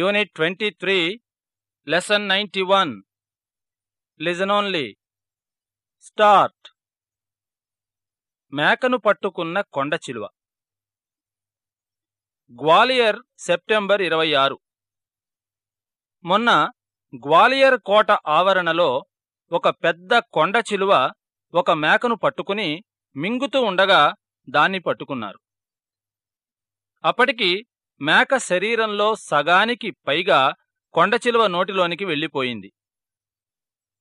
Unit twenty three lesson ninety one listen only start మేకను పట్టుకున్న కొండ చిలువ. గ్వాలియర్ సెప్టెంబర్ ఇరవై ఆరు. మొన్న గ్వాలియర్ కోట ఆవరణలో ఒక పెద్ద కొండ చిలువ ఒక మేకను పట్టుకుని మింగుతూ ఉండగా దాన్ని పట్టుకున్నారు. అప్పటికి మేక శరీరంలో సగానికి పైగా కొండచిలువ నోటిలోనికి వెళ్ళిపోయింది.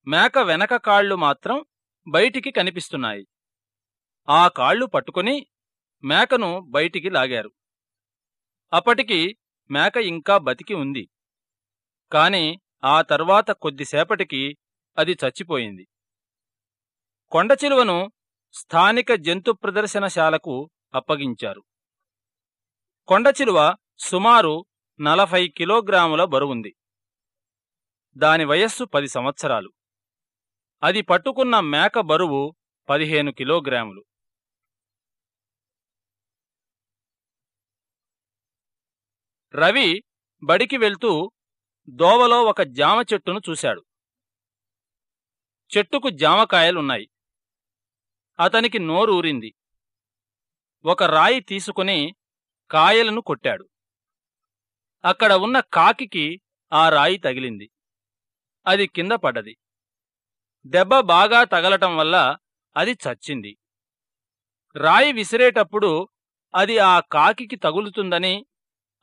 మేక వెనక కాళ్ళు మాత్రం బయటికి కనిపిస్తున్నాయి. ఆ కాళ్ళు పట్టుకుని మేకను బయటికి లాగారు. అప్పటికి మేక ఇంకా బతికి ఉంది. కాని ఆ తర్వాత కొద్దిసేపటికి అది చచ్చిపోయింది. కొండచిలువను స్థానిక జంతు ప్రదర్శనశాలకు అప్పగించారు. కొండచిలువ సుమారు నలభై కిలోగ్రాముల బరువుంది. దాని వయస్సు పది సంవత్సరాలు. అది పట్టుకున్న మేక బరువు పదిహేను కిలోగ్రాములు. రవి బడికి వెళ్తూ దోవలో ఒక జామ చెట్టును చూశాడు. చెట్టుకు జామకాయలున్నాయి. అతనికి నోరూరింది. ఒక రాయి తీసుకుని కాయలను కొట్టాడు. అక్కడ ఉన్న కాకికి ఆ రాయి తగిలింది. అది కింద పడ్డది. దెబ్బ బాగా తగలటం వల్ల అది చచ్చింది. రాయి విసిరేటప్పుడు అది ఆ కాకికి తగులుతుందని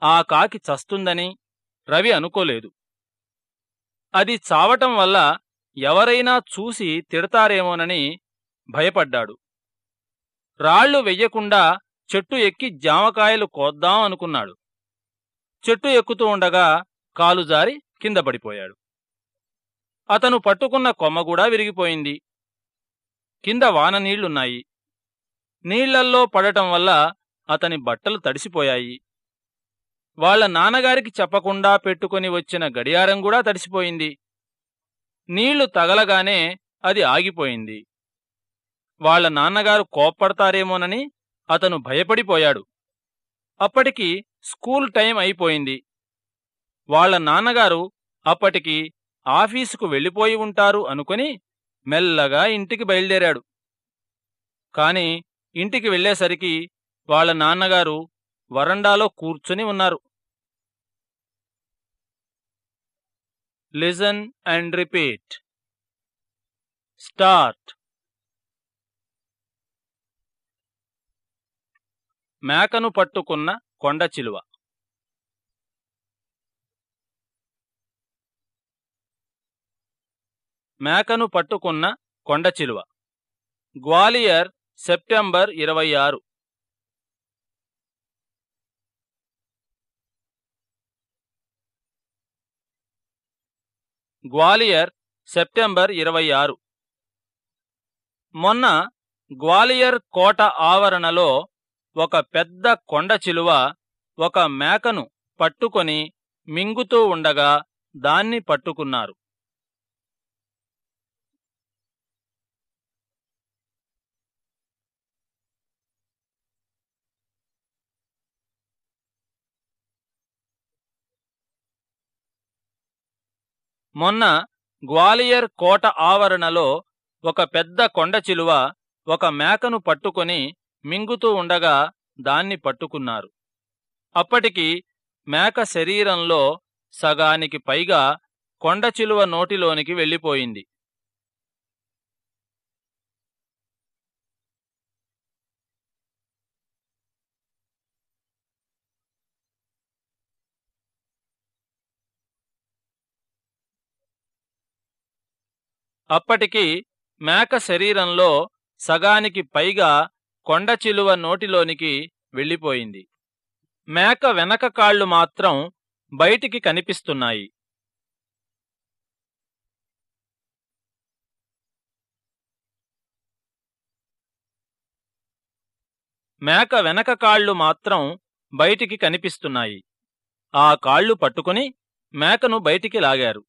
ఆ కాకి చస్తుందని రవి అనుకోలేదు. అది చావటం వల్ల ఎవరైనా చూసి తిడతారేమోనని భయపడ్డాడు. రాళ్ళు వెయ్యకుండా చెట్టు ఎక్కి జామకాయలు కోద్దాం అనుకున్నాడు. చెట్టు ఎక్కుతూ ఉండగా కాలు జారి కింద పడిపోయాడు. అతను పట్టుకున్న కొమ్మ కూడా విరిగిపోయింది. కింద వాన నీళ్ళున్నాయి. నీళ్ళల్లో పడటం వల్ల అతని బట్టలు తడిసిపోయాయి. వాళ్ళ నాన్నగారికి చెప్పకుండా పెట్టుకుని వచ్చిన గడియారం కూడా తడిసిపోయింది. నీళ్ళు తగలగానే అది ఆగిపోయింది. వాళ్ళ నాన్నగారు కోప్పడతారేమోనని అతను భయపడిపోయాడు. అప్పటికి స్కూల్ టైం అయిపోయింది. వాళ్ళ నాన్నగారు అప్పటికి ఆఫీసుకు వెళ్ళిపోయి ఉంటారు అనుకుని మెల్లగా ఇంటికి బయలుదేరాడు. కాని ఇంటికి వెళ్ళేసరికి వాళ్ళ నాన్నగారు వరండాలో కూర్చుని ఉన్నారు. Listen and repeat. స్టార్ట్. మేకను పట్టుకున్న కొండ చిలువ. మేకను పట్టుకున్న కొండ చిలువ. గ్వాలియర్ సెప్టెంబర్ ఇరవై ఆరు. గ్వాలియర్ సెప్టెంబర్ ఇరవై ఆరు. మొన్న గ్వాలియర్ కోట ఆవరణలో ఒక పెద్ద కొండ చిలువ ఒక మేకను పట్టుకొని మింగుతూ ఉండగా దాన్ని పట్టుకున్నారు. మొన్న గ్వాలియర్ కోట ఆవరణలో ఒక పెద్ద కొండ చిలువ ఒక మేకను పట్టుకొని మింగుతూ ఉండగా దాన్ని పట్టుకున్నారు. అప్పటికి మేక శరీరంలో సగానికి పైగా కొండ చిలువ నోటిలోనికి వెళ్ళిపోయింది. అప్పటికి మేక శరీరంలో సగానికి పైగా కొండ చిలువ నోటిలోనికి వెళ్ళిపోయింది. మేక వెనక కాళ్ళు మాత్రం బయటికి కనిపిస్తున్నాయి. మేక వెనక కాళ్ళు మాత్రం బయటికి కనిపిస్తున్నాయి. ఆ కాళ్ళు పట్టుకుని మేకను బయటికి లాగారు.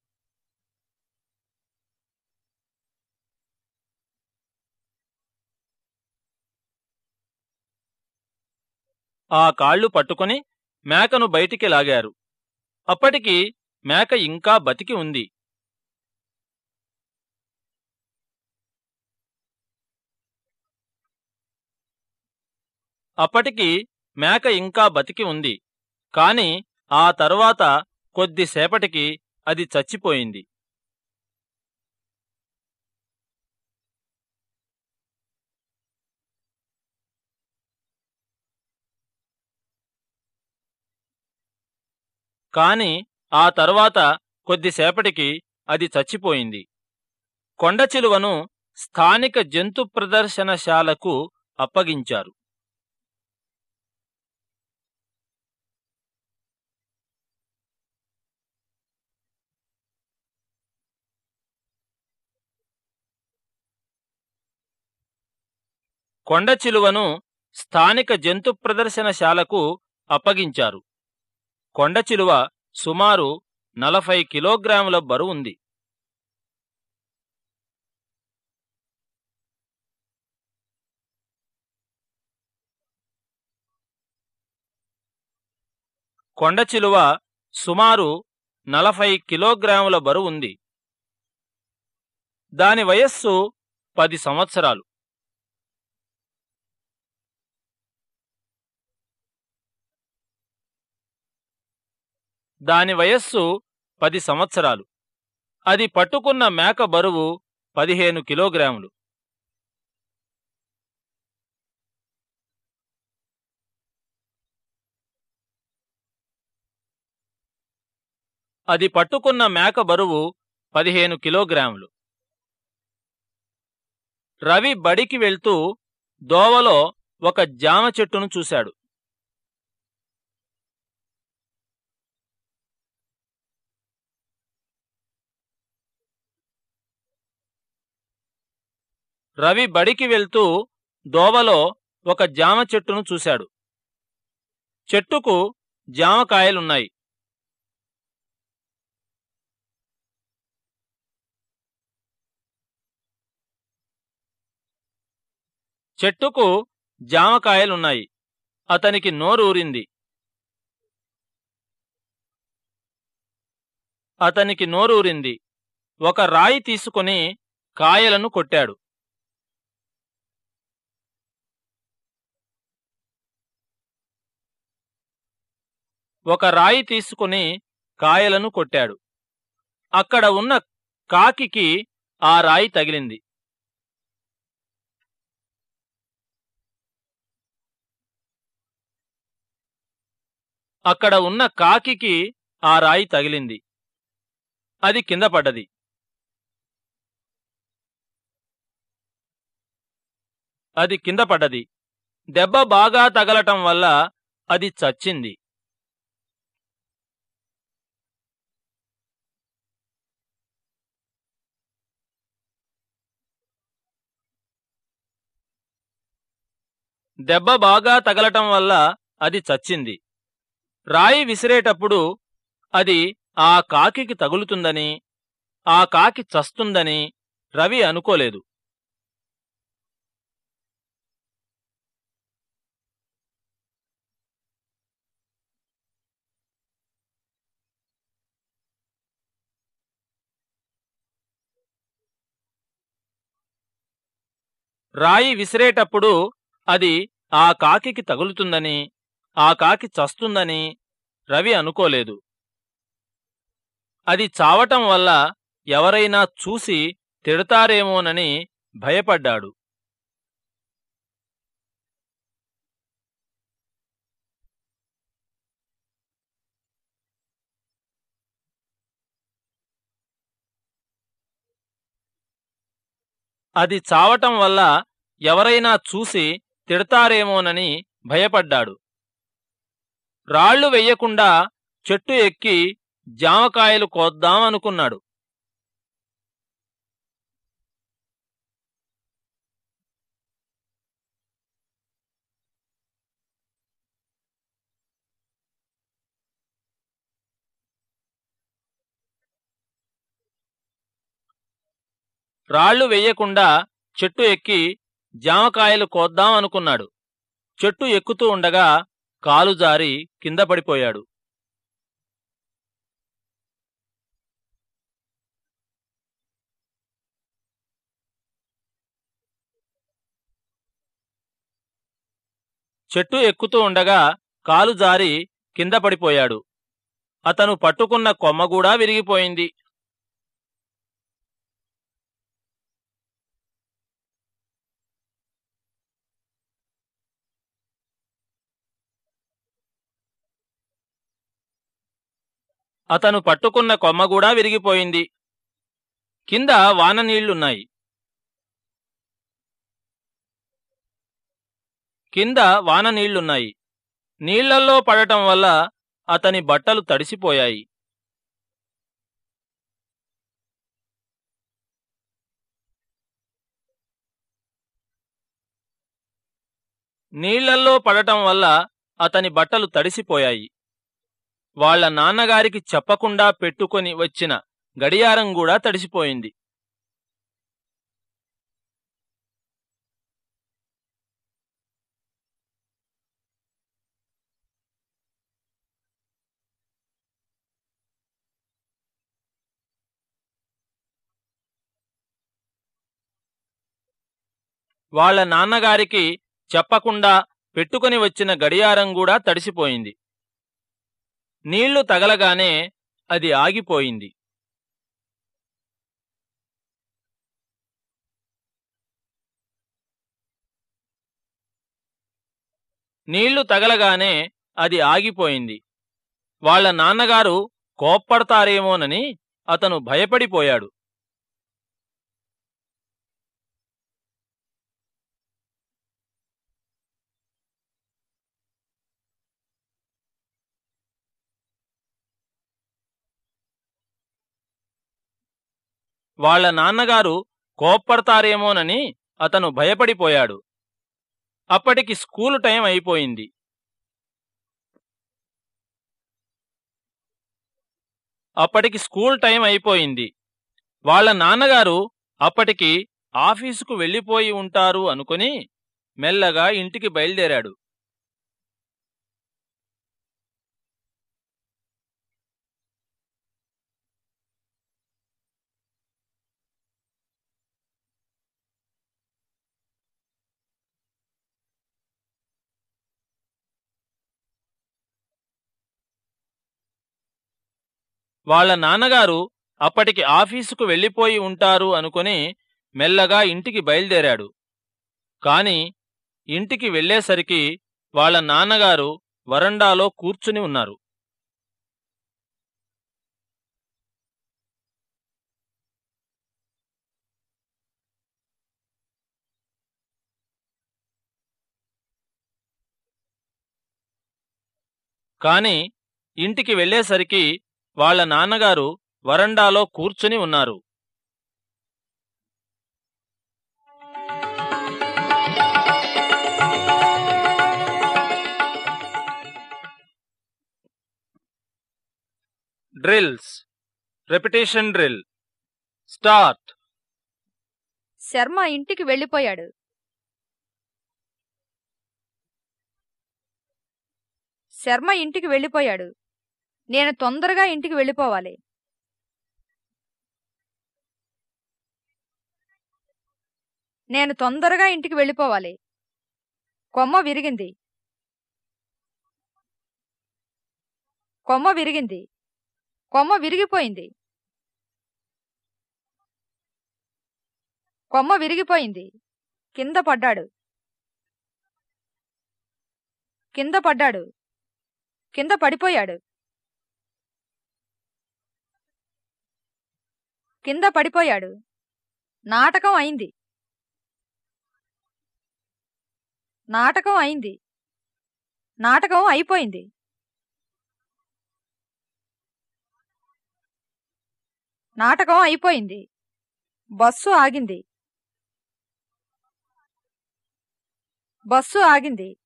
ఆ కాళ్ళు పట్టుకుని మేకను బయటికి లాగారు. అప్పటికి మేక ఇంకా బతికి ఉంది. అప్పటికి మేక ఇంకా బతికి ఉంది. కాని ఆ తరువాత కొద్దిసేపటికి అది చచ్చిపోయింది. కాని ఆ తర్వాత కొద్దిసేపటికి అది చచ్చిపోయింది. కొండచిలువను స్థానిక జంతు ప్రదర్శనశాలకు అప్పగించారు. కొండచిలువను స్థానిక జంతు ప్రదర్శనశాలకు అప్పగించారు. కొండచిలువ సుమారు నలభై కిలోగ్రాముల బరువుంది కొండచిలువ సుమారు నలభై కిలోగ్రాముల బరువుంది దాని వయస్సు పది సంవత్సరాలు. దాని వయస్సు పది సంవత్సరాలు. అది పట్టుకున్న మేక బరువు పదిహేను కిలోగ్రాములు. అది పట్టుకున్న మేక బరువు పదిహేను కిలోగ్రాములు. రవి బడికి వెళ్తూ దోవలో ఒక జామ చెట్టును చూశాడు. రవి బడికి వెళ్తూ దోవలో ఒక జామ చెట్టును చూశాడు. చెట్టుకు జామకాయలున్నాయి చెట్టుకు జామకాయలున్నాయి అతనికి నోరూరింది. అతనికి నోరూరింది. ఒక రాయి తీసుకుని కాయలను కొట్టాడు. ఒక రాయి తీసుకుని కాయలను కొట్టాడు. అక్కడ ఉన్న కాకికి ఆ రాయి తగిలింది. అక్కడ ఉన్న కాకికి ఆ రాయి తగిలింది. అది కింద పడ్డది. అది కింద పడ్డది. దెబ్బ బాగా తగలటం వల్ల అది చచ్చింది. దెబ్బ బాగా తగలటం వల్ల అది చచ్చింది. రాయి విసిరేటప్పుడు అది ఆ కాకికి తగులుతుందని ఆ కాకి చస్తుందని రవి అనుకోలేదు. రాయి విసిరేటప్పుడు అది ఆ కాకికి తగులుతుందని ఆ కాకి చస్తుందని రవి అనుకోలేదు. అది చావటం వల్ల ఎవరైనా చూసి తిడతారేమోనని భయపడ్డాడు. అది చావటం వల్ల ఎవరైనా చూసి తిడతారేమోనని భయపడ్డాడు. రాళ్ళు వెయ్యకుండా చెట్టు ఎక్కి జామకాయలు కోద్దామనుకున్నాడు. రాళ్ళు వెయ్యకుండా చెట్టు ఎక్కి జామకాయలు కోద్దాం అనుకున్నాడు. చెట్టు ఎక్కుతూ ఉండగా కాలు జారి కింద పడిపోయాడు. చెట్టు ఎక్కుతూ ఉండగా కాలు జారి కింద పడిపోయాడు. అతను పట్టుకున్న కొమ్మ కూడా విరిగిపోయింది. అతను పట్టుకున్న కొమ్మ కూడా విరిగిపోయింది. కింద వాన నీళ్ళున్నాయి. కింద వాన నీళ్ళున్నాయి. నీళ్ళల్లో పడటం వల్ల అతని బట్టలు తడిసిపోయాయి. నీళ్ళల్లో పడటం వల్ల అతని బట్టలు తడిసిపోయాయి. వాళ్ళ నాన్నగారికి చెప్పకుండా పెట్టుకొని వచ్చిన గడియారం కూడా తడిసిపోయింది. వాళ్ళ నాన్నగారికి చెప్పకుండా పెట్టుకుని వచ్చిన గడియారం కూడా తడిసిపోయింది. నీళ్ళు తగలగానే అది ఆగిపోయింది. నీళ్ళు తగలగానే అది ఆగిపోయింది. వాళ్ళ నాన్నగారు కోప్పడతారేమోనని అతను భయపడిపోయాడు. వాళ్ళ నాన్నగారు కోప్పడతారేమోనని అతను భయపడిపోయాడు. అప్పటికి స్కూలు టైం అయిపోయింది. అప్పటికి స్కూల్ టైం అయిపోయింది. వాళ్ళ నాన్నగారు అప్పటికి ఆఫీసుకు వెళ్ళిపోయి ఉంటారు అనుకుని మెల్లగా ఇంటికి బయలుదేరాడు. వాళ్ళ నాన్నగారు అప్పటికి ఆఫీసుకు వెళ్ళిపోయి ఉంటారు అనుకుని మెల్లగా ఇంటికి బయలుదేరాడు. కాని ఇంటికి వెళ్ళేసరికి వాళ్ళ నాన్నగారు వరండాలో కూర్చుని ఉన్నారు. కాని ఇంటికి వెళ్ళేసరికి వాళ్ళ నాన్నగారు వరండాలో కూర్చుని ఉన్నారు. Drills. Repetition drill. Start. Sharma ఇంటికి వెళ్ళిపోయాడు. శర్మ ఇంటికి వెళ్ళిపోయాడు. నేను తొందరగా ఇంటికి వెళ్ళిపోవాలి. నేను తొందరగా ఇంటికి వెళ్ళిపోవాలి. కొమ్మ విరిగింది. కొమ్మ విరిగింది. కొమ్మ విరిగిపోయింది. కొమ్మ విరిగిపోయింది. కింద పడ్డాడు. కింద పడ్డాడు. కింద పడిపోయాడు. కింద పడిపోయాడు. నాటకం అయింది. నాటకం అయింది. నాటకం అయిపోయింది. నాటకం అయిపోయింది. బస్సు ఆగింది. బస్సు ఆగింది.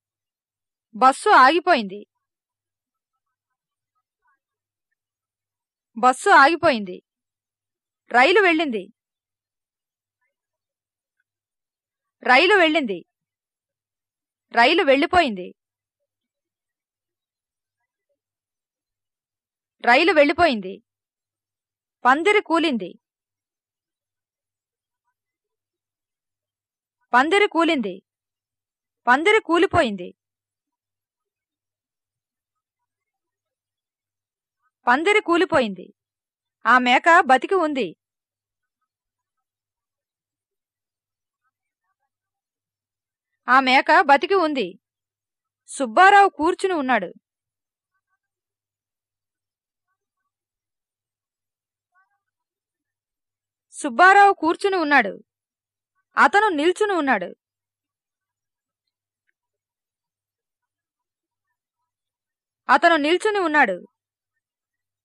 బస్సు ఆగిపోయింది. బస్సు ఆగిపోయింది. రైలు వెళ్ళింది. రైలు వెళ్ళింది. రైలు వెళ్ళిపోయింది. రైలు వెళ్ళిపోయింది. పందిరి కూలింది. పందిరి కూలింది. పందిరి కూలిపోయింది. పందిరి కూలిపోయింది. ఆ మేక బతికి ఉంది. ఆ మేక బతికి ఉంది. సుబ్బారావు కూర్చుని ఉన్నాడు. సుబ్బారావు కూర్చుని ఉన్నాడు. అతను నిల్చుని ఉన్నాడు. అతను నిల్చుని ఉన్నాడు.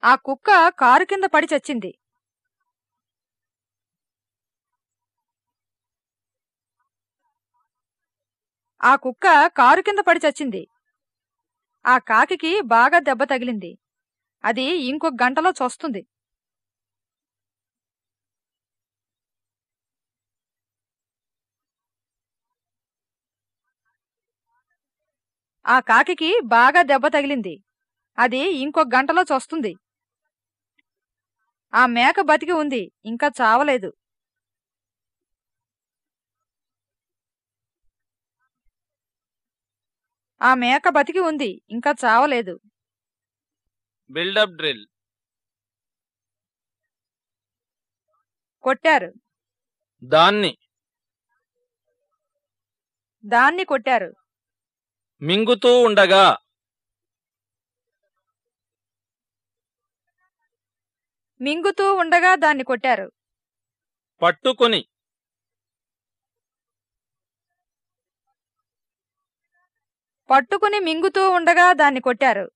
ఆ కుక్క కారు కింద పడి చచ్చింది. ఆ కుక్క కారు కింద పడి చచ్చింది. ఆ కాకి బాగా దెబ్బ తగిలింది. అది ఇంకొక గంటలో చస్తుంది. ఆ కాకి బాగా దెబ్బ తగిలింది. అది ఇంకొక గంటలో చస్తుంది. ఆ మేక బతికి ఉంది. ఇంకా చావలేదు. ఆ మేక బతికి ఉంది ఇంకా చావలేదు. Buildup drill. కొట్టారు. దాన్ని. దాన్ని కొట్టారు. మింగుతూ ఉండగా. మింగుతూ ఉండగా దాన్ని కొట్టారు. పట్టుకుని. పట్టుకుని మింగుతూ ఉండగా దాన్ని కొట్టారు.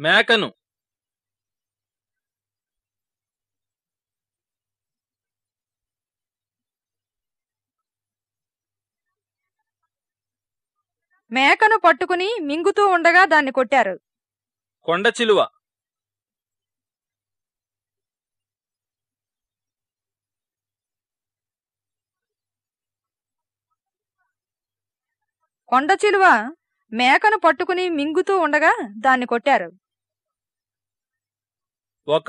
మేకను. మేకను పట్టుకుని మింగుతూ ఉండగా దాన్ని కొట్టారు. కొండ చిలువ. కొండ చిలువ మేకను పట్టుకుని మింగుతూ ఉండగా దాన్ని కొట్టారు. ఒక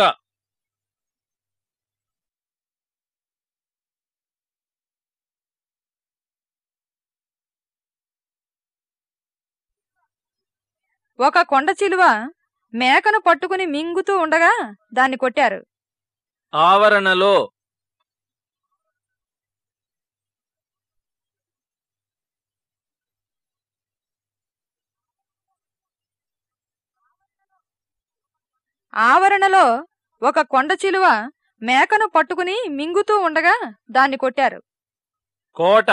ఒక కొండ చిలువ మేకను పట్టుకుని మింగుతూ ఉండగా దాన్ని కొట్టారు. ఆవరణలో ఆవరణలో ఒక కొండ చిలువ మేకను పట్టుకుని మింగుతూ ఉండగా దాన్ని కొట్టారు. కోట.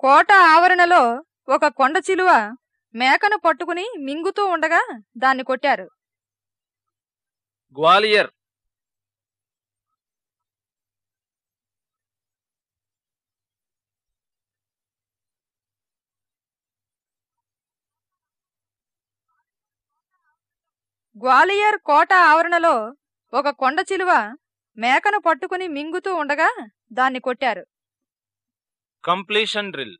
కోట ఆవరణలో ఒక కొండ చిలువ మేకను పట్టుకుని మింగుతూ ఉండగా దాన్ని కొట్టారు. గ్వాలియర్. గ్వాలియర్ కోట ఆవరణలో ఒక కొండ చిలువ మేకను పట్టుకుని మింగుతూ ఉండగా దాన్ని కొట్టారు. Completion drill.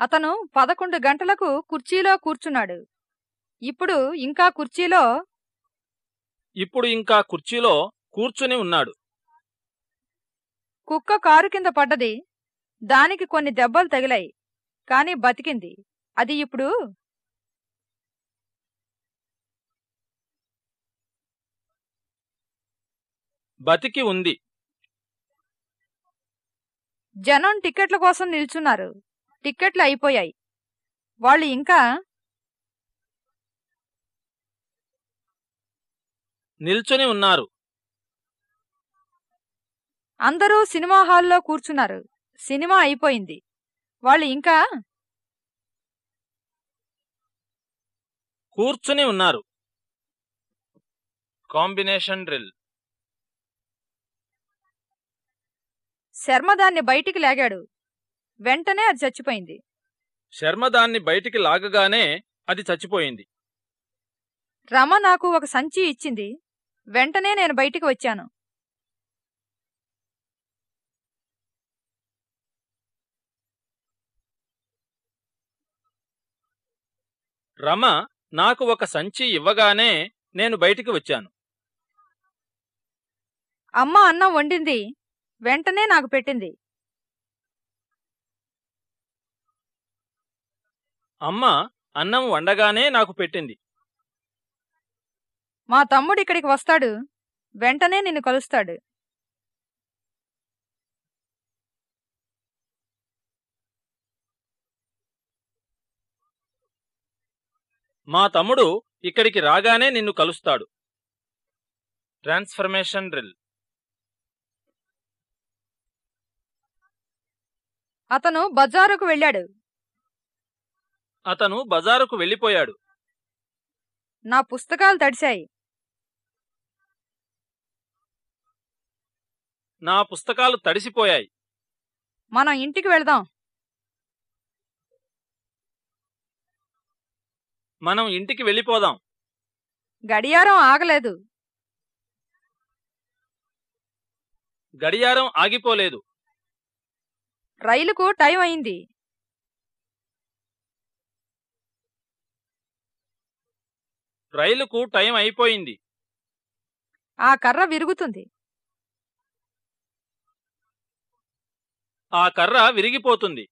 అతను పదకొండు గంటలకు కుర్చీలో కూర్చున్నాడు. ఇప్పుడు ఇంకా కుర్చీలో ఇప్పుడు ఇంకా కుర్చీలో కూర్చుని ఉన్నాడు. కుక్క కారు కింద పడ్డది. దానికి కొన్ని దెబ్బలు తగిలాయి. కాని బతికింది. అది ఇప్పుడు బతికి ఉంది. జనం టిక్కెట్ల కోసం నిల్చున్నారు. టిక్కెట్లు అయిపోయాయి. వాళ్ళు ఇంకా నిల్చుని ఉన్నారు. అందరూ సినిమా హాల్లో కూర్చున్నారు. సినిమా అయిపోయింది. వాళ్ళు ఇంకా కూర్చుని ఉన్నారు. Combination drill. శర్మ దాన్ని బయటికి లాగాడు. వెంటనే అది చచ్చిపోయింది. శర్మ దాన్ని బయటికి లాగగానే అది చచ్చిపోయింది. రమ నాకు ఒక సంచి ఇచ్చింది. వెంటనే నేను బయటికి వచ్చాను. రమ నాకు ఒక సంచి ఇవ్వగానే నేను బయటికి వచ్చాను. అమ్మ అన్నం వండింది. వెంటనే నాకు పెట్టింది. అమ్మ అన్నం వండగానే నాకు పెట్టింది. మా తమ్ముడు ఇక్కడికి వస్తాడు. వెంటనే నిన్ను కలుస్తాడు. మా తమ్ముడు ఇక్కడికి రాగానే నిన్ను కలుస్తాడు. ట్రాన్స్ఫర్మేషన్ డ్రిల్ అతను బజారుకు వెళ్ళాడు. అతను బజారుకు వెళ్ళిపోయాడు. నా పుస్తకాలు తడిశాయి. నా పుస్తకాలు తడిసిపోయాయి. మనం ఇంటికి వెళదాం. మనం ఇంటికి వెళ్ళిపోదాం. గడియారం ఆగలేదు. గడియారం ఆగిపోలేదు. రైలుకు టైం అయింది. రైలుకు టైం అయిపోయింది. ఆ కర్ర విరుగుతుంది. ఆ కర్ర విరిగిపోతుంది.